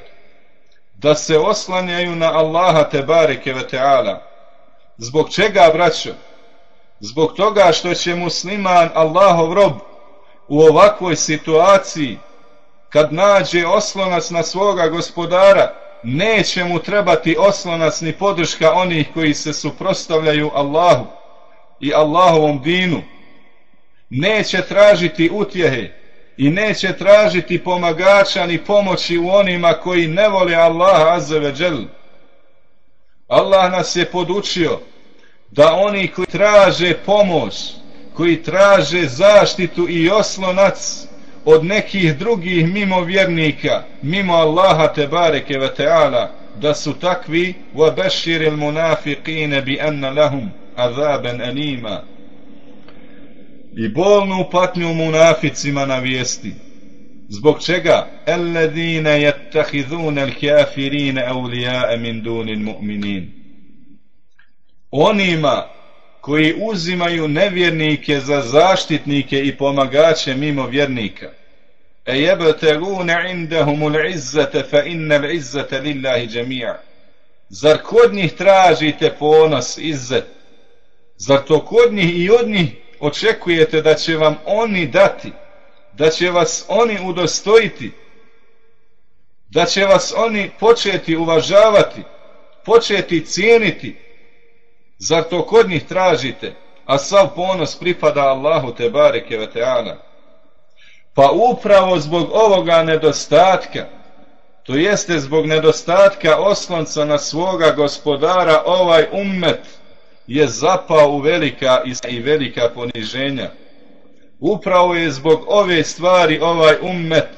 da se oslanjaju na Allaha te bareke ve taala. Zbog čega, braćo? Zbog toga što će musliman Allahov rob u ovakvoj situaciji kad nađe oslonac na svoga gospodara neće mu trebati oslonac ni podrška onih koji se suprostavljaju Allahu i Allahovom dinu neće tražiti utjehe i neće tražiti pomagača ni pomoći u onima koji ne vole Allaha azza ve džel. Allah nas je podučio da oni koji traže pomoć, koji traže zaštitu i oslonac od nekih drugih mimo vjernika, mimo Allaha te bareke ve taala, da su takvi wa bashiril munafiqina bi anna lahum azaban alima i bolnu patnju munaficima na vijesti. Zbog čega? Alladine yattakhidhuna al-kafirina awliya'a min dunil mu'minin. Onima koji uzimaju nevjernike za zaštitnike i pomagače mimo vjernika. E jebtegune indahumul izzate fa innal izzate lillahi džemija. Zar kod njih tražite ponos izzet? Zar to kod njih i od njih očekujete da će vam oni dati? Da će vas oni udostojiti? Da će vas oni početi uvažavati? Početi cijeniti? Zar to kod njih tražite? A sav ponos pripada Allahu te bareke ve teana. Pa upravo zbog ovoga nedostatka, to jeste zbog nedostatka oslonca na svoga gospodara, ovaj ummet je zapao u velika i velika poniženja. Upravo je zbog ove stvari ovaj ummet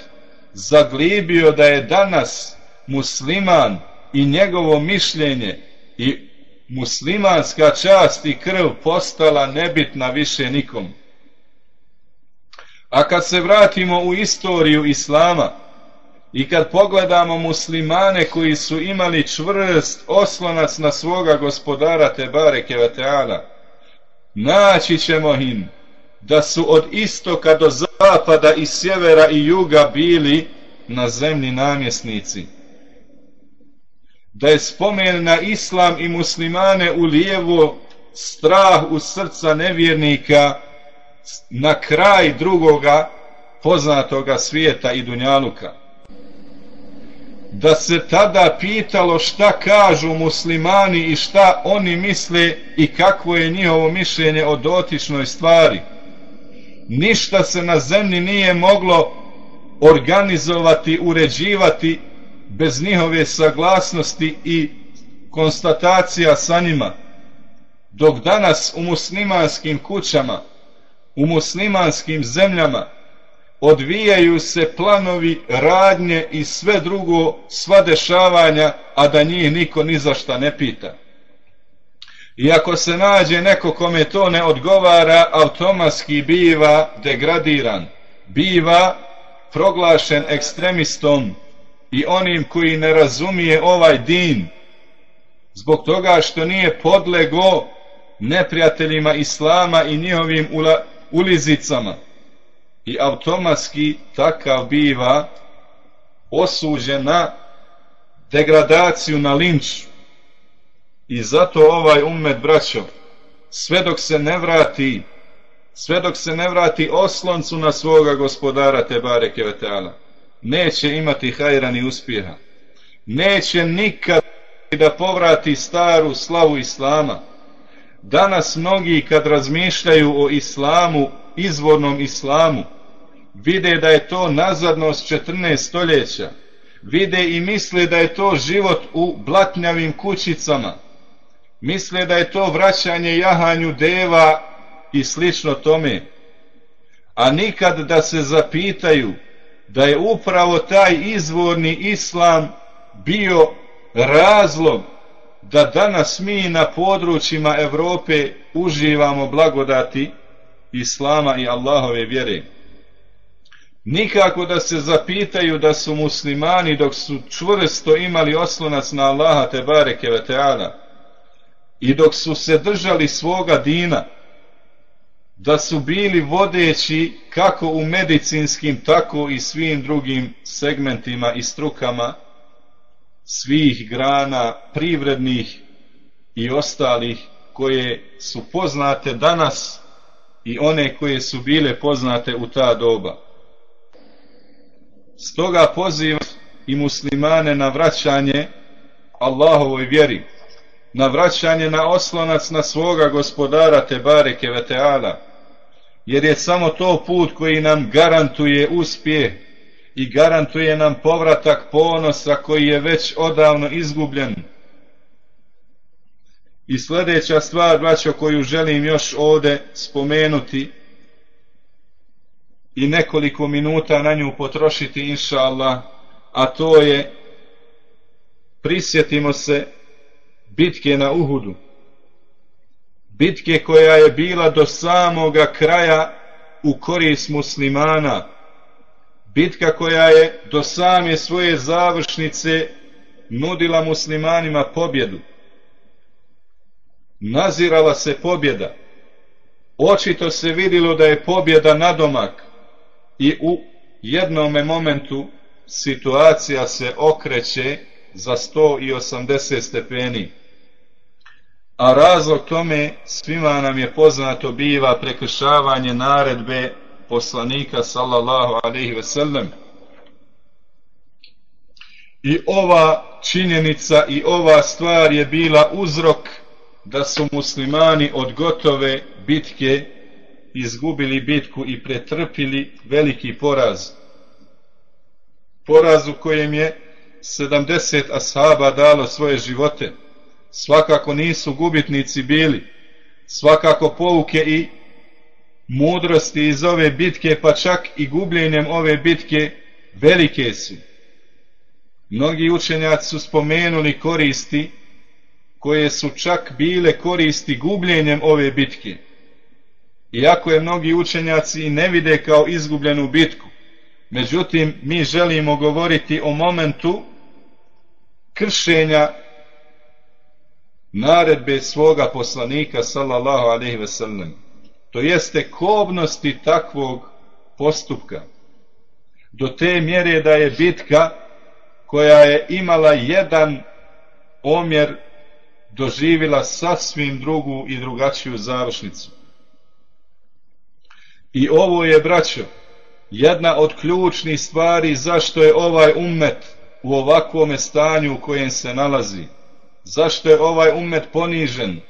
zaglibio da je danas musliman i njegovo mišljenje i muslimanska čast i krv postala nebitna više nikom. A kad se vratimo u istoriju Islama i kad pogledamo muslimane koji su imali čvrst oslonac na svoga gospodara Tebare Kevateana, naći ćemo im da su od istoka do zapada i sjevera i juga bili na zemlji namjesnici da je spomen na islam i muslimane u lijevo strah u srca nevjernika na kraj drugoga poznatoga svijeta i dunjaluka. Da se tada pitalo šta kažu muslimani i šta oni misle i kakvo je njihovo mišljenje o dotičnoj stvari. Ništa se na zemlji nije moglo organizovati, uređivati bez njihove saglasnosti i konstatacija sa njima, dok danas u muslimanskim kućama, u muslimanskim zemljama, odvijaju se planovi, radnje i sve drugo, sva dešavanja, a da njih niko ni za šta ne pita. I ako se nađe neko kome to ne odgovara, automatski biva degradiran, biva proglašen ekstremistom, i onim koji ne razumije ovaj din zbog toga što nije podlego neprijateljima islama i njihovim ula, ulizicama i automatski takav biva osuđen na degradaciju na linč i zato ovaj umet braćo sve dok se ne vrati sve dok se ne vrati osloncu na svoga gospodara Tebare Kevetala neće imati hajra ni uspjeha. Neće nikad da povrati staru slavu Islama. Danas mnogi kad razmišljaju o Islamu, izvornom Islamu, vide da je to nazadnost 14 stoljeća. Vide i misle da je to život u blatnjavim kućicama. Misle da je to vraćanje jahanju deva i slično tome. A nikad da se zapitaju da je upravo taj izvorni islam bio razlog da danas mi na područjima Evrope uživamo blagodati islama i Allahove vjere. Nikako da se zapitaju da su muslimani dok su čvrsto imali oslonac na Allaha te bareke ve teala i dok su se držali svoga dina, da su bili vodeći kako u medicinskim, tako i svim drugim segmentima i strukama svih grana privrednih i ostalih koje su poznate danas i one koje su bile poznate u ta doba. Stoga poziva i muslimane na vraćanje Allahovoj vjeri, na vraćanje na oslonac na svoga gospodara Tebareke Veteala, jer je samo to put koji nam garantuje uspjeh i garantuje nam povratak ponosa koji je već odavno izgubljen. I sljedeća stvar, braćo, koju želim još ovde spomenuti i nekoliko minuta na nju potrošiti, inša Allah, a to je prisjetimo se bitke na Uhudu bitke koja je bila do samoga kraja u koris muslimana, bitka koja je do same svoje završnice nudila muslimanima pobjedu. nazirala se pobjeda. Očito se vidilo da je pobjeda nadomak i u jednome momentu situacija se okreće za 180 stepeni. A razlog tome svima nam je poznato biva prekršavanje naredbe poslanika sallallahu alaihi ve sellem. I ova činjenica i ova stvar je bila uzrok da su muslimani od gotove bitke izgubili bitku i pretrpili veliki poraz. Poraz u kojem je 70 ashaba dalo svoje živote. Svakako nisu gubitnici bili. Svakako pouke i mudrosti iz ove bitke, pa čak i gubljenjem ove bitke, velike su. Mnogi učenjaci su spomenuli koristi koje su čak bile koristi gubljenjem ove bitke. Iako je mnogi učenjaci ne vide kao izgubljenu bitku, međutim mi želimo govoriti o momentu kršenja naredbe svoga poslanika sallallahu alaihi ve sellem. To jeste kobnosti takvog postupka. Do te mjere da je bitka koja je imala jedan omjer doživila sasvim drugu i drugačiju završnicu. I ovo je, braćo, jedna od ključnih stvari zašto je ovaj ummet u ovakvom stanju u kojem se nalazi. Zašto je ovaj ummet ponižen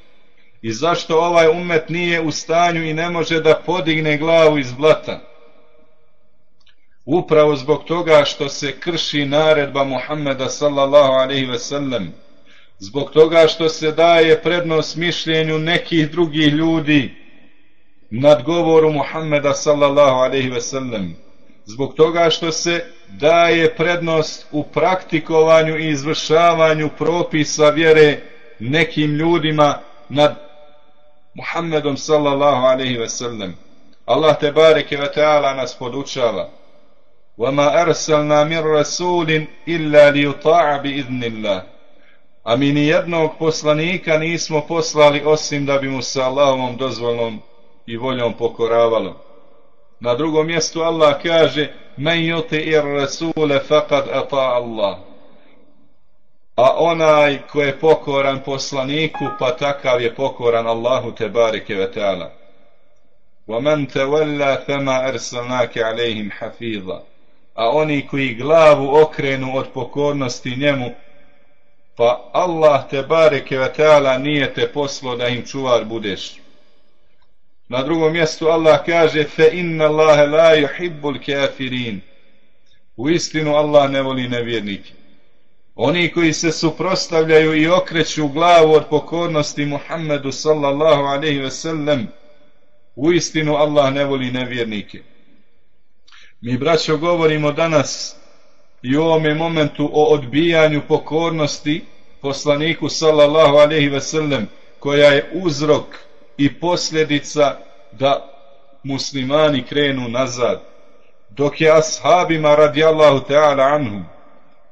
i zašto ovaj ummet nije u stanju i ne može da podigne glavu iz blata. Upravo zbog toga što se krši naredba Muhammeda sallallahu alaihi ve sellem, zbog toga što se daje prednost mišljenju nekih drugih ljudi nad govoru Muhammeda sallallahu alaihi ve sellem. Zbog toga što se daje prednost u praktikovanju i izvršavanju propisa vjere nekim ljudima nad Muhammedom sallallahu alaihi ve sellem. Allah te bareke ve taala nas podučava "Wa ma arsalna min rasulin illa li yuta'a bi اللَّهِ A mi ni jednog poslanika nismo poslali osim da bi mu sa Allahom dozvolom i voljom pokoravalo. Na drugom mjestu Allah kaže men yuti ir rasule faqad ata Allah. A onaj ko je pokoran poslaniku, pa takav je pokoran Allahu te bareke ve ta'ala. Wa man tawalla fama arsalnaka alayhim hafiza. A oni koji glavu okrenu od pokornosti njemu, pa Allah te bareke ve ta'ala nije te poslao da im čuvar budeš. Na drugom mjestu Allah kaže fe inna Allahe la yuhibbul kafirin. U istinu Allah ne voli nevjernike. Oni koji se suprostavljaju i okreću glavu od pokornosti Muhammedu sallallahu alaihi ve sellem, u istinu Allah ne voli nevjernike. Mi braćo govorimo danas i u ovome momentu o odbijanju pokornosti poslaniku sallallahu alaihi ve sellem, koja je uzrok i posljedica da muslimani krenu nazad. Dok je ashabima radijallahu ta'ala anhum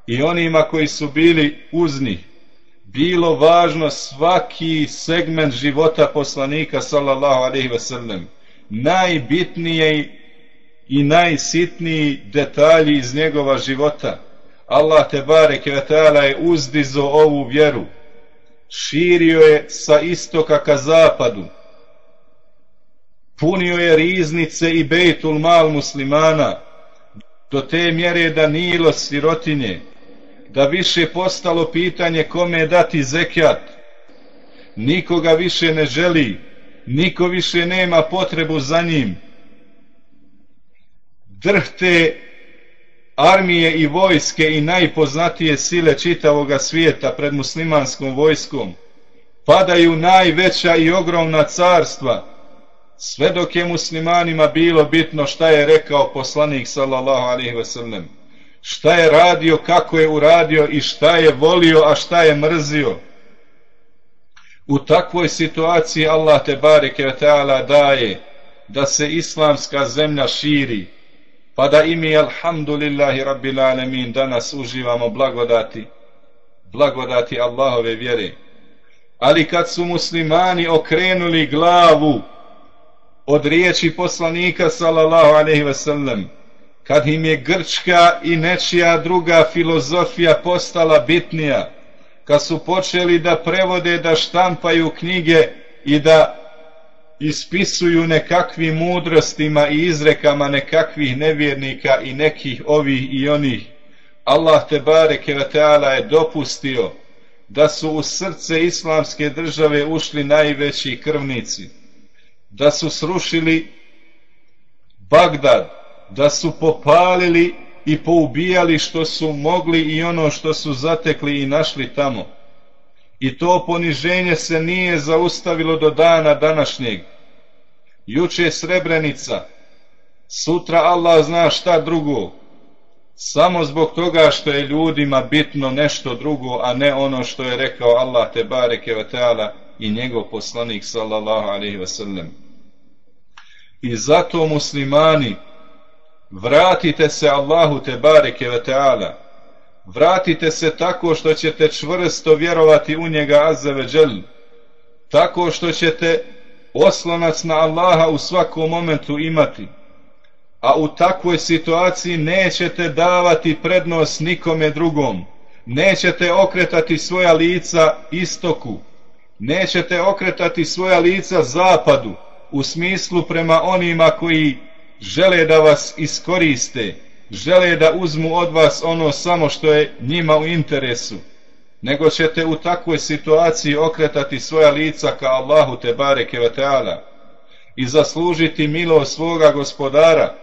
i onima koji su bili uz njih bilo važno svaki segment života poslanika sallallahu alaihi ve sellem. Najbitnije i najsitniji detalji iz njegova života. Allah te bareke ve ta'ala je uzdizo ovu vjeru širio je sa istoka ka zapadu, punio je riznice i bejtul mal muslimana, do te mjere da nilo sirotinje, da više postalo pitanje kome dati zekjat, nikoga više ne želi, niko više nema potrebu za njim. Drhte armije i vojske i najpoznatije sile čitavoga svijeta pred muslimanskom vojskom, padaju najveća i ogromna carstva, sve dok je muslimanima bilo bitno šta je rekao poslanik sallallahu alaihi ve sellem, šta je radio, kako je uradio i šta je volio, a šta je mrzio. U takvoj situaciji Allah te bareke ve ta'ala daje da se islamska zemlja širi, pa da imi alhamdulillahi rabbil alemin danas uživamo blagodati blagodati Allahove vjere. Ali kad su muslimani okrenuli glavu od riječi poslanika sallallahu alaihi ve sellem, kad im je grčka i nečija druga filozofija postala bitnija, kad su počeli da prevode, da štampaju knjige i da ispisuju nekakvim mudrostima i izrekama nekakvih nevjernika i nekih ovih i onih, Allah te bareke ve taala je dopustio da su u srce islamske države ušli najveći krvnici, da su srušili Bagdad, da su popalili i poubijali što su mogli i ono što su zatekli i našli tamo. I to poniženje se nije zaustavilo do dana današnjeg. Juče Srebrenica, sutra Allah zna šta drugo. Samo zbog toga što je ljudima bitno nešto drugo, a ne ono što je rekao Allah te bareke ve taala i njegov poslanik sallallahu alejhi ve sellem. I zato muslimani vratite se Allahu te bareke ve taala. Vratite se tako što ćete čvrsto vjerovati u njega azzeveđel. Tako što ćete oslonac na Allaha u svakom momentu imati. A u takvoj situaciji nećete davati prednost nikome drugom. Nećete okretati svoja lica istoku. Nećete okretati svoja lica zapadu u smislu prema onima koji žele da vas iskoriste, žele da uzmu od vas ono samo što je njima u interesu, nego ćete u takvoj situaciji okretati svoja lica ka Allahu te bareke ve taala i zaslužiti milo svoga gospodara,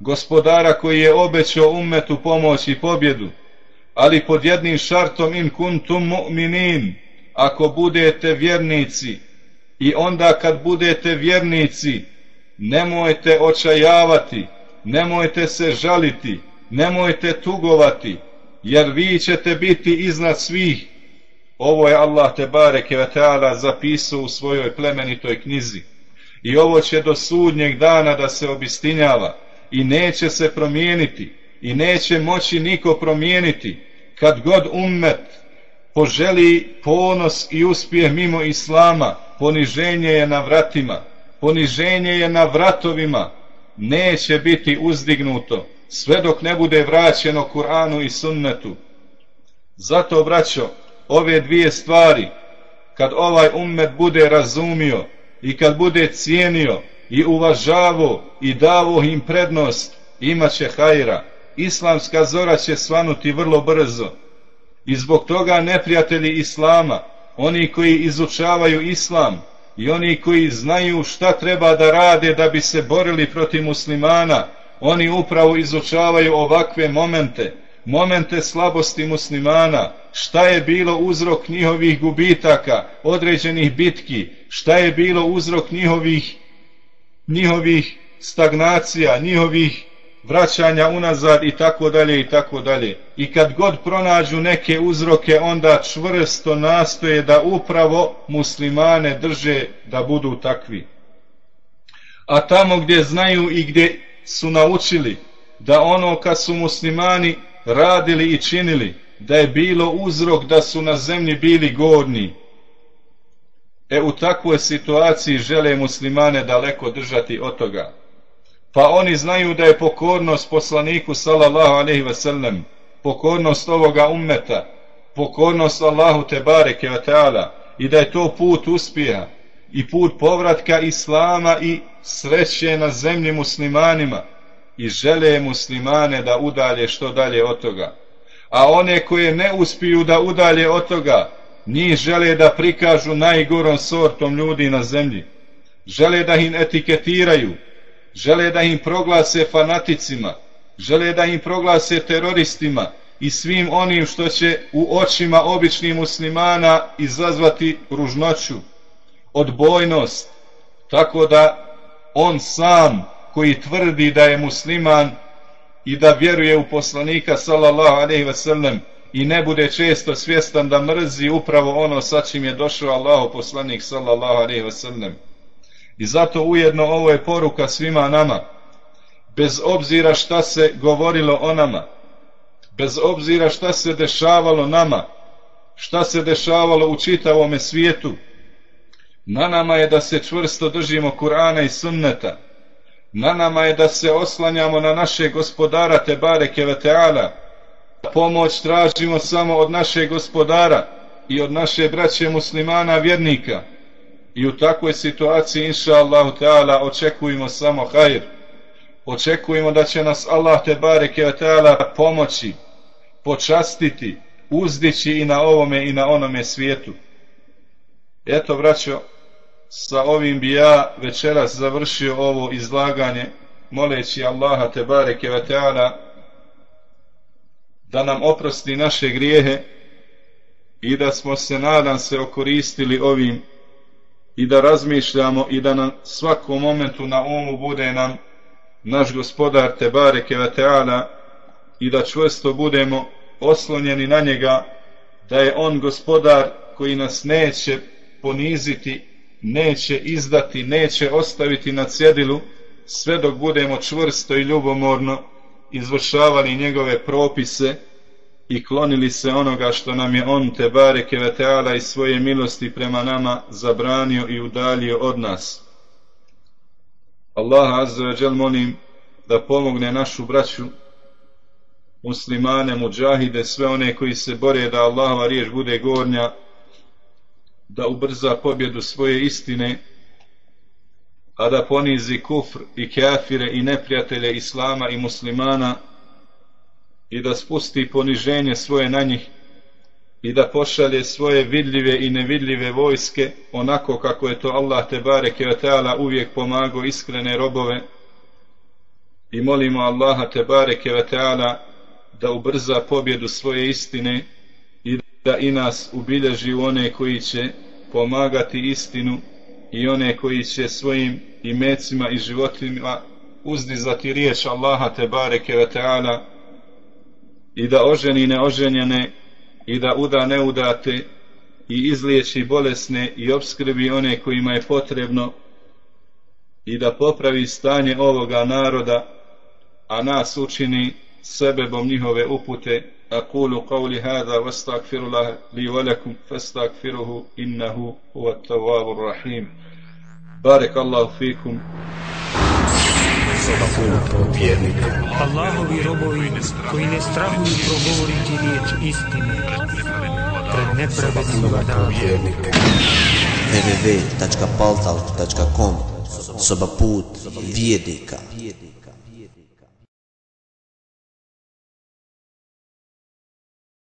gospodara koji je obećao ummetu pomoć i pobjedu, ali pod jednim šartom in kuntum mu'minin, ako budete vjernici, i onda kad budete vjernici, nemojte očajavati, nemojte se žaliti, nemojte tugovati, jer vi ćete biti iznad svih. Ovo je Allah te bareke ve taala zapisao u svojoj plemenitoj knjizi. I ovo će do sudnjeg dana da se obistinjava i neće se promijeniti i neće moći niko promijeniti kad god ummet poželi ponos i uspjeh mimo islama poniženje je na vratima poniženje je na vratovima, neće biti uzdignuto, sve dok ne bude vraćeno Kur'anu i sunnetu. Zato, braćo, ove dvije stvari, kad ovaj ummet bude razumio i kad bude cijenio i uvažavo i davo im prednost, imaće hajra. Islamska zora će svanuti vrlo brzo. I zbog toga neprijatelji Islama, oni koji izučavaju Islam, i oni koji znaju šta treba da rade da bi se borili protiv muslimana, oni upravo izučavaju ovakve momente, momente slabosti muslimana, šta je bilo uzrok njihovih gubitaka, određenih bitki, šta je bilo uzrok njihovih, njihovih stagnacija, njihovih vraćanja unazad i tako dalje i tako dalje. I kad god pronađu neke uzroke, onda čvrsto nastoje da upravo muslimane drže da budu takvi. A tamo gdje znaju i gdje su naučili da ono kad su muslimani radili i činili, da je bilo uzrok da su na zemlji bili gorni, e u takvoj situaciji žele muslimane daleko držati od toga pa oni znaju da je pokornost poslaniku sallallahu alejhi ve sellem pokornost ovoga ummeta pokornost Allahu te bareke ve taala i da je to put uspjeha i put povratka islama i sreće na zemlji muslimanima i žele muslimane da udalje što dalje od toga. A one koje ne uspiju da udalje od toga njih žele da prikažu najgorom sortom ljudi na zemlji. Žele da ih etiketiraju žele da im proglase fanaticima, žele da im proglase teroristima i svim onim što će u očima običnih muslimana izazvati ružnoću, odbojnost, tako da on sam koji tvrdi da je musliman i da vjeruje u poslanika sallallahu alejhi ve sellem i ne bude često svjestan da mrzi upravo ono sa čim je došao Allahu poslanik sallallahu alejhi ve sellem I zato ujedno ovo je poruka svima nama. Bez obzira šta se govorilo o nama, bez obzira šta se dešavalo nama, šta se dešavalo u čitavome svijetu. Na nama je da se čvrsto držimo Kur'ana i sunneta. Na nama je da se oslanjamo na naše gospodara Tebare Keveteala. Pomoć tražimo samo od naše gospodara i od naše braće muslimana vjernika. I u takvoj situaciji, inša Allahu Teala, očekujemo samo hajr. Očekujemo da će nas Allah Tebare Teala pomoći, počastiti, uzdići i na ovome i na onome svijetu. Eto, braćo, sa ovim bi ja večeras završio ovo izlaganje, moleći Allaha Tebare Teala da nam oprosti naše grijehe i da smo se, nadam se, okoristili ovim i da razmišljamo i da na svakom momentu na umu bude nam naš gospodar Tebare Kevateala i da čvrsto budemo oslonjeni na njega da je on gospodar koji nas neće poniziti, neće izdati, neće ostaviti na cjedilu sve dok budemo čvrsto i ljubomorno izvršavali njegove propise i klonili se onoga što nam je on te bareke veteala i svoje milosti prema nama zabranio i udaljio od nas. Allah azza wa jal molim da pomogne našu braću muslimane, muđahide, sve one koji se bore da Allahova riječ bude gornja, da ubrza pobjedu svoje istine, a da ponizi kufr i kafire i neprijatelje Islama i muslimana i da spusti poniženje svoje na njih i da pošalje svoje vidljive i nevidljive vojske onako kako je to Allah te bareke ve uvijek pomagao iskrene robove. I molimo Allaha te bareke ve da ubrza pobjedu svoje istine i da i nas ubilježi u one koji će pomagati istinu i one koji će svojim imecima i životima uzdizati riječ Allaha te bareke ve taala i da oženi neoženjene i da uda neudate i izliječi bolesne i obskrbi one kojima je potrebno i da popravi stanje ovoga naroda a nas učini sebebom njihove upute أقول قولي هذا واستغفر الله لي li فاستغفروه lakum fastaghfiruhu innahu الرحيم بارك الله rahim barakallahu fikum Allahovi robovi koji ne strahuju progovoriti riječ istine. Pred nepravednim danom. www.paltal.com Soba put vjednika